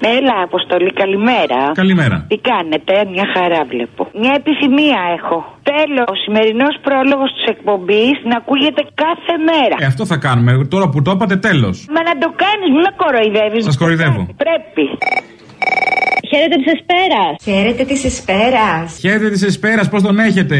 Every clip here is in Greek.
Έλα, Αποστολή, καλημέρα. Καλημέρα. Τι κάνετε, μια χαρά βλέπω. Μια επιθυμία έχω. Θέλω ο σημερινός πρόλογος της εκπομπής να ακούγεται κάθε μέρα. Ε, αυτό θα κάνουμε. Τώρα που το είπατε, τέλος. Μα να το κάνεις, μην με κοροϊδεύεις. Σας κοροϊδεύω. Πρέπει. Χαίρετε της Εσπέρας. Χαίρετε της Εσπέρας. Χαίρετε της Εσπέρας, πώς τον έχετε;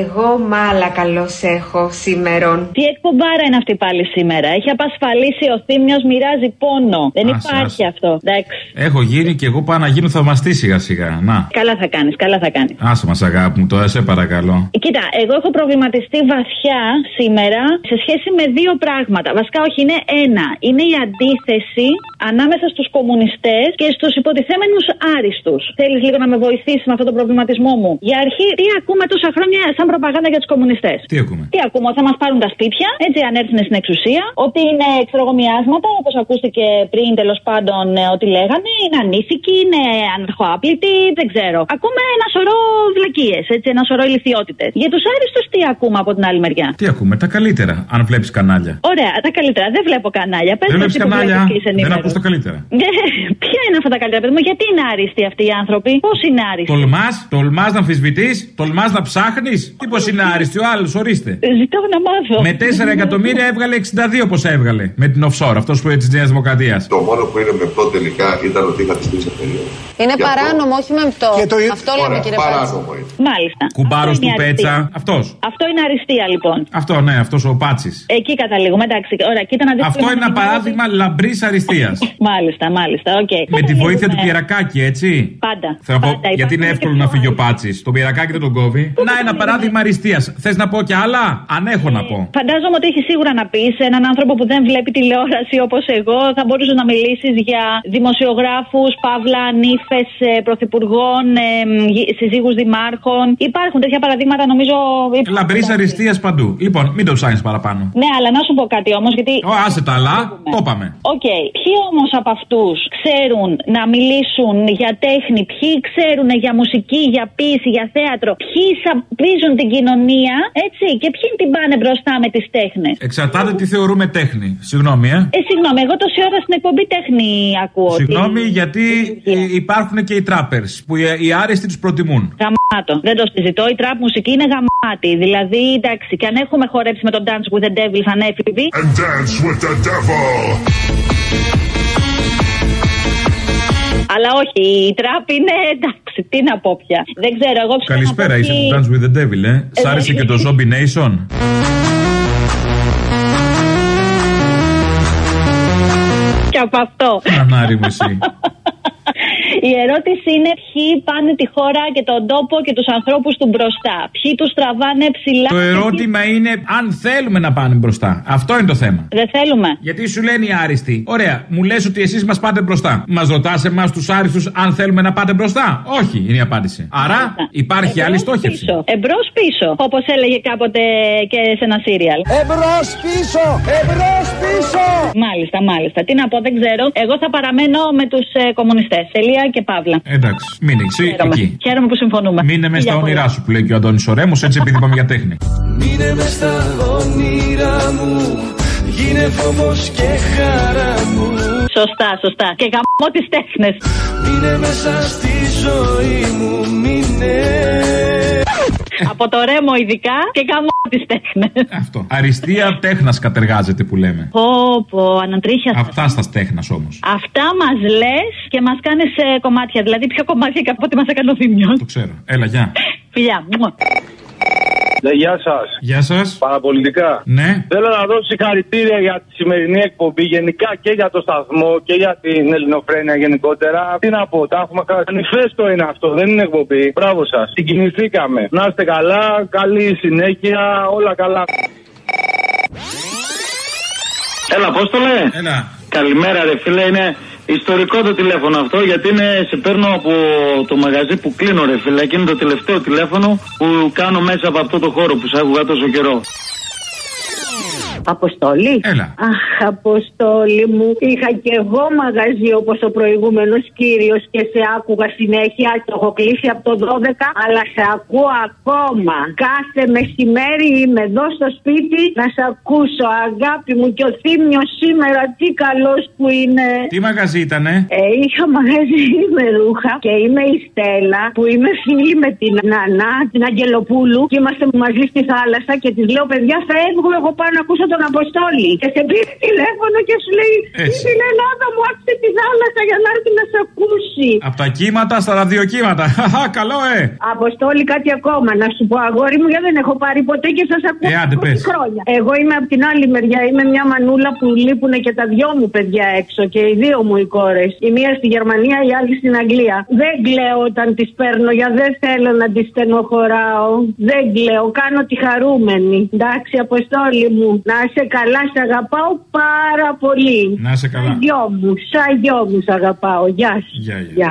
Εγώ μάλα καλώς έχω σήμερον. Τι εκπομπάρα είναι αυτή πάλι σήμερα. Έχει απασφαλίσει ο Θήμιος, μοιράζει πόνο. Δεν Άσε, υπάρχει άσε. αυτό. Εντάξει. Έχω γίνει και εγώ πάω να γίνω θαυμαστής σιγά σιγά. Να. Καλά θα κάνεις, καλά θα κάνεις. Άσε μας, αγάπη μου, τώρα σε παρακαλώ. Κοίτα, εγώ έχω προβληματιστεί βαθιά σήμερα σε σχέση με δύο πράγματα. Βασικά, όχι, είναι ένα. Είναι η αντίθεση ανάμεσα στους κομμουνιστές και στους υποτιθέμενους άριστους. Θέλεις λίγο να με βοηθήσεις με αυτό το προβληματισμό μου; Για αρχή, τι ακούμε τόσα χρόνια σαν προπαγάνδα για τους κομμουνιστές; Τι ακούμε; Τι ακούμε, ότι θα μας πάρουν τα σπίτια, έτσι αν έρθουν στην εξουσία, ότι είναι ξέρω εγώ μοιάσματα, όπως ακούστηκε πριν τέλος πάντων ε, ότι λέγανε, είναι ανήθικοι, είναι αναρχοάπλητοι, δεν ξέρω. Ακούμε ένα σωρό βλακίες, έτσι, ένα σωρό ηλικιότητες. Για τους άριστους τι ακούμε από την άλλη μεριά; Τι ακούμε, τα καλύτερα, αν βλέπεις κανάλια. Ωραία, τα καλύτερα. Δεν βλέπω κανάλια. Πες Δεν μου βλέπεις εσύ που κανάλια, βλέπεις και είσαι δεν ενήμερος. Ακού τα καλύτερα. Ναι, Ποια είναι αυτά τα καλύτερα, παιδί μου, γιατί είναι άριστοι αυτοί οι άνθρωποι, πώς είναι άριστοι; Τολμάς, τολμάς να αμφισβητείς, τολμάς να ψάχνεις. Τι πω είναι άριστοι, ο άλλος, ορίστε. Ζητώ να μάθω. Με 4 εκατομμύρια έβγαλε 62 πόσα έβγαλε. Με την offshore, αυτός που της Νέας Δημοκρατίας. Το μόνο που είναι μεπτό τελικά ήταν ότι είχα τι τρει εταιρείε. Είναι Γι' αυτό- παράνομο, όχι με αυτό. Και το- Αυτό λέμε Ωραία, κύριε Πάτση. παράνομο είναι. Μάλιστα. Κουμπάρος Αυτό του είναι αριστεία. Πέτσα, αυτός. Αυτό είναι αριστεία λοιπόν. Αυτό, ναι, αυτός ο Πάτσης. Εκεί καταλήγουμε. Εντάξει, ωραία, κοίτα να δεις Αυτό τι είναι ένα μας παράδειγμα λαμπρής αριστείας. Μάλιστα, μάλιστα, οκ. Με τη βοήθεια του Καταλήγουμε- Πυρακάκη, έτσι. Πάντα. Θα πω, Πάντα. γιατί είναι Υπάρχουν εύκολο και να πιο φύγει ο άριστοι. Πάτσης. Τον Πυρακάκη δεν τον κόβει. Να, ένα παράδειγμα αριστείας. Θες να πω κι άλλα; Αν έχω να πω. Φαντάζομαι ότι έχει σίγουρα να πεις σε έναν άνθρωπο που δεν βλέπει τηλεόραση όπως εγώ. Θα μπορούσε να μιλήσεις για δημοσιογράφους, παύλα, νύφες πρωθυπουργών, συζύγους δημάρχων. Υπάρχουν τέτοια παραδείγματα νομίζω. Λαμπρής αριστείας παντού. Λοιπόν, μην το ψάχνεις παραπάνω. Ναι, αλλά να σου πω κάτι όμως, γιατί. Ω, άσε τα αλλά, το είπαμε. Οκ. Ποιοι όμως από αυτούς ξέρουν να μιλήσουν για τέχνη, ποιοι ξέρουν για μουσική, για ποίηση, για θέατρο, ποιοι σαπίζουν την κοινωνία, έτσι, και ποιοι την πάνε μπροστά με τις τέχνες; Εξαρτάται τι θεωρούμε τέχνη. Συγγνώμη, ε. Ε, συγγνώμη, εγώ τόση ώρα στην εκπομπή τέχνη ακούω. ότι- Συγγνώμη, γιατί ε, υπάρχουν και οι τράπερς που οι, οι άρεστοι τους προτιμούν. Γαμάτο. Δεν το συζητώ. Η τραπ μουσική είναι γαμάτη. Δηλαδή, εντάξει, και αν έχουμε χορέψει με τον Dance with the Devil σαν έφηβοι. and dance with the devil. Αλλά όχι, η τραπ είναι εντάξει, τι να πω πια. Δεν ξέρω, εγώ ξέρω. Καλησπέρα, να πω είσαι τι- του Dance with the Devil, ε. Σ' άρεσε και το Zombie Nation; Και από αυτό. Ανάρι μου εσύ. Η ερώτηση είναι ποιοι πάνε τη χώρα και τον τόπο και τους ανθρώπους του μπροστά. Ποιοι τους τραβάνε ψηλά. Το και ερώτημα είναι αν θέλουμε να πάνε μπροστά. Αυτό είναι το θέμα. ποιοι- Δεν θέλουμε. Γιατί σου λένε οι άριστοι. Ωραία, μου λες ότι εσείς μας πάτε μπροστά. Μας ρωτάς εμάς τους άριστους αν θέλουμε να πάτε μπροστά. Όχι, είναι η απάντηση. Άρα υπάρχει άλλη στόχευση. Εμπρός πίσω. Όπως έλεγε κάποτε και σε ένα σύριαλ. Εμπρός πίσω! Εμπρός πίσω! Μάλιστα, μάλιστα. Τι να πω, δεν ξέρω. Εγώ θα παραμένω με τους ε, κομμουνιστές. Τελεία και παύλα. Εντάξει, μείνε εσύ Χαίρομαι. εκεί. Χαίρομαι που συμφωνούμε. Μείνε μες στα Φιλιά όνειρά πολλά. σου που λέει και ο Αντώνης Ορέμος, έτσι επειδή είπαμε για τέχνη. Μείνε μες στα όνειρά μου Γίνε φόβος και χαρά μου Σωστά, σωστά. Και γαμώ τις τέχνες. Μείνε μέσα στη ζωή Από το ρέμο ειδικά και γαμώ τις τέχνες. Αυτό. Αριστεία τέχνας κατεργάζεται που λέμε. Πω, πω, ανατρίχιασα. Αυτά στας τέχνας όμως. Αυτά μας λες και μας κάνεις κομμάτια. Δηλαδή, πιο κομμάτια και από ό,τι μας έκανε ο Θημιό. Το ξέρω. Έλα, γεια. Φιλιά. Μουα. Ναι, γεια σας. Γεια σας. Παραπολιτικά. Ναι. Θέλω να δώσω συγχαρητήρια για τη σημερινή εκπομπή, γενικά και για το σταθμό και για την ελληνοφρένεια γενικότερα. Τι να πω, τα έχουμε κάνει. Μανιφέστο είναι αυτό, δεν είναι εκπομπή. Μπράβο σας. Συγκινηθήκαμε. Να είστε καλά, καλή συνέχεια, όλα καλά. Έλα, πώ το λέει. Έλα. Καλημέρα, ρε φίλε. Είναι ιστορικό το τηλέφωνο αυτό γιατί είναι, σε παίρνω από το μαγαζί που κλείνω, ρε φίλε. Και είναι το τελευταίο τηλέφωνο που κάνω μέσα από αυτό το χώρο που σ' άκουγα τόσο καιρό. Αποστόλη. Έλα. Αχ, Αποστόλη μου. Είχα και εγώ μαγαζί όπως ο προηγούμενος κύριος και σε άκουγα συνέχεια. Το έχω κλείσει από το 12, αλλά σε ακούω ακόμα. Κάθε μεσημέρι είμαι εδώ στο σπίτι να σε ακούσω, αγάπη μου. Και ο Θήμιος σήμερα τι καλός που είναι. Τι μαγαζί ήτανε; Ε, είχα μαγαζί με ρούχα και είμαι η Στέλλα που είμαι φίλη με την Νανά, την Αγγελοπούλου και είμαστε μαζί στη θάλασσα και της λέω παιδιά φεύγω εγώ πάω να ακούσω τον Αποστόλη και σε πήρε τηλέφωνο και σου λέει Έτσι. στην Ελλάδα μου άφησε τη θάλασσα για να έρθει να σε ακούσει. Από τα κύματα στα ραδιοκύματα. Χαχα, καλό, ε! Αποστόλη κάτι ακόμα να σου πω αγόρι μου γιατί δεν έχω πάρει ποτέ και σας ακούω Ε, άντε, 20 πες. χρόνια. Εγώ είμαι από την άλλη μεριά, είμαι μια μανούλα που λείπουν και τα δυο μου παιδιά έξω και οι δύο μου οι κόρες. Η μία στη Γερμανία, η άλλη στην Αγγλία. Δεν κλαίω όταν τις παίρνω για δεν θέλω να τις στενοχωράω. Δεν κλαίω, κάνω τη χαρούμενη. Εντάξει Αποστόλη μου, να είσαι καλά, σε αγαπάω πάρα πολύ. Να είσαι καλά. Σαν γιο μου, σαν γιο μου σ' αγαπάω. Γεια σου. Γεια, γεια. Γεια.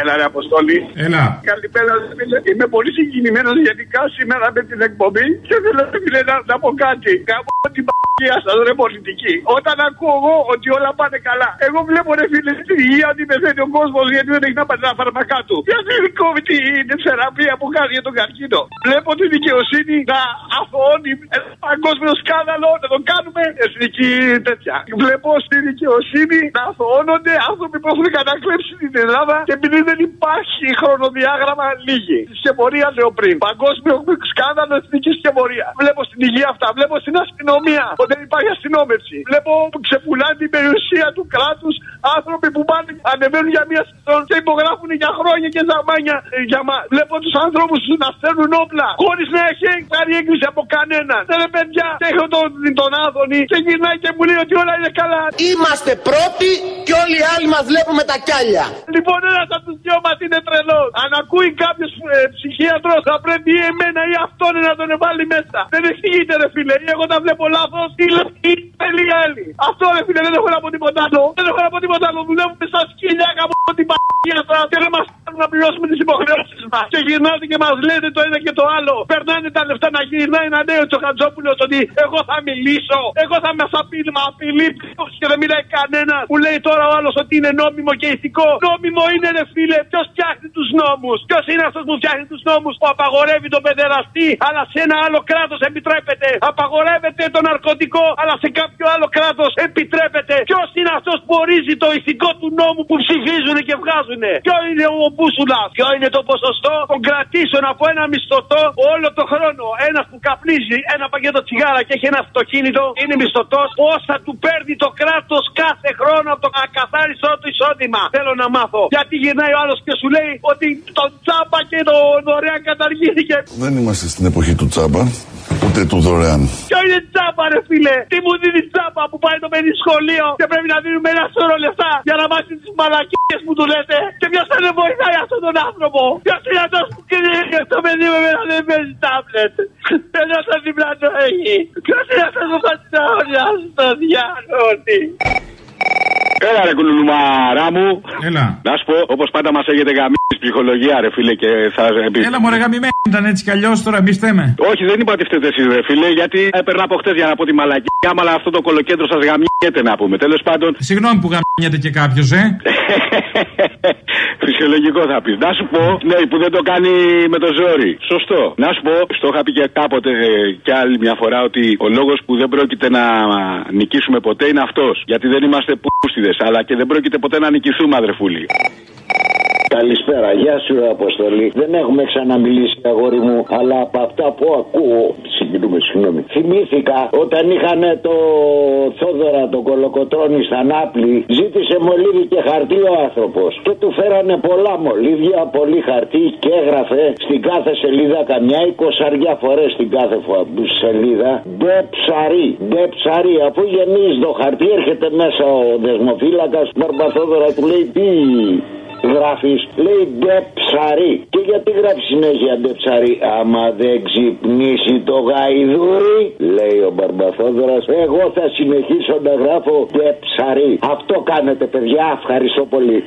Έλα, ρε Αποστολή. Έλα. Καλησπέρα, ρε φίλε. Είμαι πολύ συγκινημένος γενικά σήμερα με την εκπομπή και θέλω ρε φίλε, να, να πω κάτι. Κάπου την παγία σα, ρε πολιτική. Όταν ακούω εγώ ότι όλα πάνε καλά, εγώ βλέπω ρε φίλε στην υγεία ότι πεθαίνει ο κόσμος γιατί δεν έχει να πάρει τα φάρμακά του. Γιατί δεν κόβει την θεραπεία που κάνει για τον καρκίνο. Βλέπω τη δικαιοσύνη να αθωώνει ένα παγκόσμιο σκάνδαλο, να το κάνουμε εθνική τέτοια. Βλέπω στη δικαιοσύνη να αθωώνονται άνθρωποι που έχουν κατακλέψει την Ελλάδα και επειδή δεν υπάρχει χρονοδιάγραμμα λίγη. Σκευωρία λέω πριν. Παγκόσμιο σκάνδαλο εθνικής σκευωρία. Βλέπω στην υγεία αυτά. Βλέπω στην αστυνομία ότι δεν υπάρχει αστυνόμευση. Βλέπω που ξεπουλάνε την περιουσία του κράτους άνθρωποι που πάνε, ανεβαίνουν για μία σεζόν και υπογράφουν για χρόνια και ζαμάνια ε, για μα. Βλέπω τους ανθρώπου να στέλνουν όπλα χωρίς να έχει πάρει έγκριση από κανέναν. Δεν είναι παιδιά. Και έχω τον, τον Άδωνη και γυρνάει και μου λέει ότι όλα είναι καλά. Είμαστε πρώτοι και όλοι οι άλλοι μας βλέπουμε τα κιάλια. Λοιπόν, ένας από τους δυο μας είναι τρελός. Αν ακούει κάποιος ε, ψυχίατρος, θα πρέπει ή εμένα ή αυτόν να τον βάλει μέσα. Δεν εξηγείται, ρε φίλε. Ή εγώ τα βλέπω λάθος, ή ή θέλει οι άλλοι. Αυτό, ρε φίλε, δεν έχω να πω τίποτα άλλο. Δεν έχω να πω τίποτα άλλο. Δουλεύουμε σαν σκύλια κάπου την παγία σα και δεν μας κάνουν να πληρώσουμε τις υποχρεώσεις μας. Και γυρνάτε και μας λέτε το ένα και το άλλο. Περνάνε τα λεφτά να γυρνάει ένα νέο Τσοχατζόπουλο ότι εγώ θα μιλήσω. Εγώ θα με απειλεί, μα απειλεί ποιος και δεν μιλάει κανένας. Που λέει τώρα ο άλλος ότι είναι νόμιμο και ηθικό. Νόμιμο είναι, ρε φίλε, ποιος φτιάχνει τους νόμους; Ποιος είναι αυτός που φτιάχνει τους νόμους; Που απαγορεύει τον παιδεραστή, αλλά σε ένα άλλο κράτος επιτρέπεται. Απαγορεύεται το ναρκωτικό, αλλά σε κάποιο άλλο κράτος επιτρέπεται. Ποιος είναι αυτός που ορίζει το ηθικό του νόμου που ψηφίζουν και βγάζουν. Ποιο είναι ο μπούσουλα, ποιο είναι το ποσοστό των κρατήσεων από ένα μισθωτό όλο το χρόνο. Ένας που καπνίζει ένα πακέτο τσιγάρα και έχει ένα αυτοκίνητο, είναι μισθωτός. Πόσα του παίρνει το κράτος κάθε χρόνο από το ακαθάριστό του εισόδημα. Θέλω να μάθω. Γιατί γυρνάει ο άλλος και σου λέει ότι το τσάμπα και το δωρεάν καταργήθηκε. Δεν είμαστε στην εποχή του τσάμπα, ούτε του δωρεάν; Ποιο είναι τσάμπα, ρε φίλε! Τι μου δίνεις τσάμπα που πάει το παιδί σχολείο και πρέπει να δίνουμε ένα σώρο λεφτά για να μάθει τις μαλακίες που του λέτε. Και ποιος θα δεν βοηθάει αυτόν τον άνθρωπο. Ποιος είναι αυτός που κρίνει το παιδί με μένα δεν παίζει τάμπλετ. Ενώ το δίπλα το έχει. Ποιος είναι αυτός που θα την αγωνιά στο διάλογο. Έλα ρε κουλουμαρά μου. Έλα. Να σου πω, όπως πάντα μας έχετε γαμίσει ψυχολογία, ρε φίλε, και θα. Έλα, μωρέ, γαμημένη ήταν έτσι κι αλλιώς τώρα, εμείς θέμε. Όχι, δεν είπα ότι φταίτε εσείς, ρε φίλε, γιατί έπαιρνα από χτες για να πω τη μαλακία, αλλά αυτό το κολοκέντρο σας γαμιέται να πούμε. Τέλος πάντων. Συγγνώμη που γαμιέται και κάποιος, ε. Φυσιολογικό θα πεις. Να σου πω, ναι, που δεν το κάνει με το ζόρι. Σωστό. Να σου πω, στο είχα πει και κάποτε ε, κι άλλη μια φορά ότι ο λόγος που δεν πρόκειται να νικήσουμε ποτέ είναι αυτός. Γιατί δεν είμαστε πούστιδες, αλλά και δεν πρόκειται ποτέ να νικηθούμε, αδερφούλη. Καλησπέρα, γεια σου Αποστολή. Δεν έχουμε ξαναμιλήσει, αγόρι μου, αλλά από αυτά που ακούω. Συγκινούμε, συγγνώμη. Θυμήθηκα όταν είχαν το Θόδωρα τον Κολοκοτρόνη στα Νάπλη, ζήτησε μολύβι και χαρτί ο άνθρωπος. Και του φέρανε πολλά μολύβια, πολύ χαρτί και έγραφε στην κάθε σελίδα καμιά εικοσαριά φορές στην κάθε φο- σελίδα. Ντε ψαρί, ντε ψαρί. Αφού γεμίζει το χαρτί, έρχεται μέσα ο δεσμοφύλακας του Μπαρμπαθόδωρα, του λέει τι γράφεις, λέει ντε ψαρί. Και γιατί γράφεις συνέχεια ντε ψαρί, άμα δεν ξυπνήσει το γαϊδούρι, λέει ο Μπαρμπαθόδωρας, εγώ θα συνεχίσω να γράφω ντε ψαρί. Αυτό κάνετε, παιδιά, ευχαριστώ πολύ.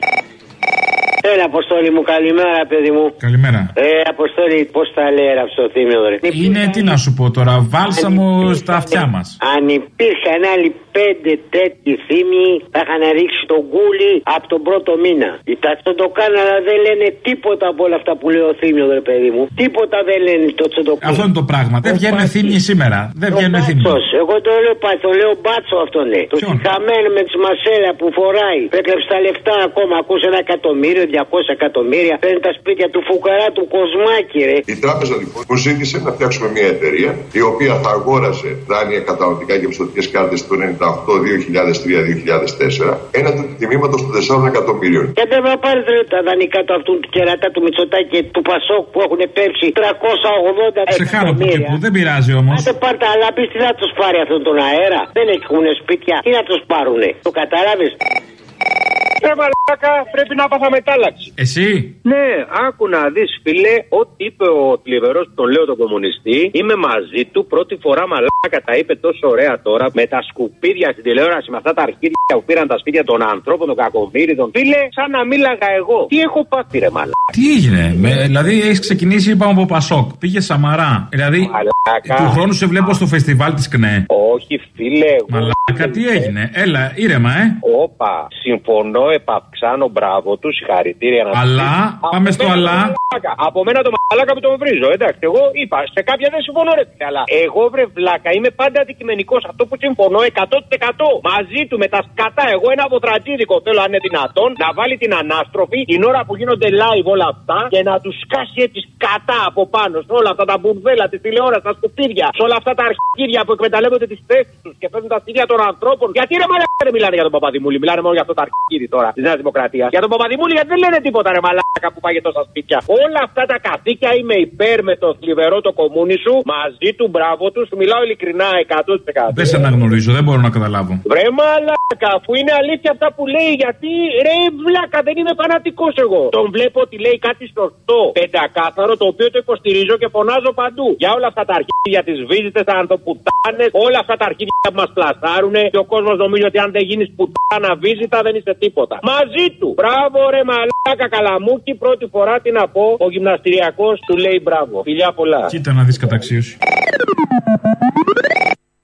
Έλα, Αποστόλη μου, καλημέρα, παιδί μου. Καλημέρα. Ε, Αποστόλη, πώς τα λέει αυτό το θύμιο, ρε; Είναι, τι να σου πω τώρα, βάλσαμο στα αυτιά μας. Αν υπήρχαν άλλοι πέντε τέτοιοι θύμοι, θα είχαν ρίξει τον κούλι από τον πρώτο μήνα. Οι τατσοντοκάν, αλλά δεν λένε τίποτα από όλα αυτά που λέει ο θύμιος, ρε παιδί μου. Τίποτα δεν λένε το τσοντοκάν. Αυτό είναι το πράγμα. Δεν βγαίνουν θύμοι σήμερα. Δεν βγαίνουν θύμοι. Εγώ το λέω, το λέω μπάτσο αυτό ναι. Το συγχαμένο με τη μασέλα που φοράει. Έκλεψε τα λεφτά ακόμα. Ακούσε ένα εκατομμύριο, 200 εκατομμύρια. Παίρνει τα σπίτια του φουκαρά του Κοσμάκη, ρε. Η τράπεζα λοιπόν μου ζήτησε να φτιάξουμε μια εταιρεία η οποία θα αγόρασε δάνεια καταναλωτικά και πιστοτικές κάρτες του 98-2003-2004 έναντι του τιμήματος των 4 εκατομμύριων. Και δεν θα πάρεις ρε, τα δανεικά του αυτού του κερατά του Μητσοτάκη και του Πασόκ που έχουν πέψει 380 Σε χάνω που και που, δεν πειράζει όμως. Άντε πάρτε, αλλά πει τι θα τους πάρει αυτόν τον αέρα; Δεν έχουν σπίτια. Τι να τους πάρουνε; Το κατάλαβες; Ε, μαλάκα, πρέπει να πάθα μετάλλαξη. Εσύ; Ναι, άκου να δεις, φίλε, ό,τι είπε ο θλιβερός, τον λέω τον κομμουνιστή, είμαι μαζί του πρώτη φορά μαλάκα. Τα είπε τόσο ωραία τώρα με τα σκουπίδια στην τηλεόραση, με αυτά τα αρχίδια που πήραν τα σπίτια των ανθρώπων, των κακομίριδων. Φίλε, σαν να μίλαγα εγώ. Τι έχω πάθει, ρε μαλάκα. Τι έγινε, με, δηλαδή έχεις ξεκινήσει, είπαμε από Πασόκ, πήγε Σαμαρά. Δηλαδή, Μαλάκα. του χρόνου σε βλέπω στο φεστιβάλ της ΚΝΕ. Όχι, φίλε, εγώ. Μαλάκα, τι έγινε, έλα, ήρεμα, ε. Όπα, συμφωνώ, επαυξάνω, μπράβο τους, συγχαρητήρια να Αλλά, Από πάμε στο μένα αλλά. το μαλάκα. Από μένα το μαλάκα που τον βρίζω, εντάξει. Εγώ είπα, σε κάποια δεν συμφωνώ, ρε φίλε, αλλά εγώ βρε βλάκα, είμαι πάντα αντικειμενικός. Αυτό που συμφωνώ 100% μαζί του με τα σκατά. Εγώ ένα βοτρατζίδικο θέλω, αν είναι δυνατόν, να βάλει την ανάστροφη την ώρα που γίνονται live όλα αυτά και να τους σκάσει έτσι σκατά από πάνω σε όλα αυτά τα μπουρδέλα, τη τηλεόραση, τα σκουπίδια, σε όλα αυτά τα αρχίδια που εκμεταλλεύονται τις θέσεις τους και παίρνουν τα σπίτια των ανθρώπων. Γιατί ρε μαλάκα δεν μιλάνε για τον Παπαδημούλη, μιλάνε μόνο για αυτό το αρχίδι τώρα της Νέας Δημοκρατίας. Για τον Παπαδημούλη γιατί δεν λένε τίποτα ρε μαλάκα που πάει τόσα σπίτια. Όλα αυτά τα καθήκια είμαι υπέρ με το θλιβερό το κομμούνι σου, μαζί του μπράβο του, σου μιλάω ειλικρινά 100%. Δεν σε αναγνωρίζω, δεν μπορώ να καταλάβω. Βρε μαλάκα, αφού είναι αλήθεια αυτά που λέει, γιατί ρε βλάκα, δεν είμαι φανατικός εγώ. Τον βλέπω ότι λέει κάτι σωστό, πεντακάθαρο, το οποίο το υποστηρίζω και φωνάζω παντού. Για όλα αυτά τα αρχίδια τη βίζετε, τα ανθοπουτάνες, όλα αυτά τα αρχίδια που μας πλασάρουν και ο κόσμος νομίζει ότι αν δεν γίνεις πουτάνα βίζητα δεν είσαι τίποτα. Μαζί του. Μπράβο ρε μαλάκα καλαμούκι, πρώτη φορά τι να πω, ο γυμναστηριακός του λέει μπράβο. Φιλιά πολλά. Κοίτα να δεις καταξίωση.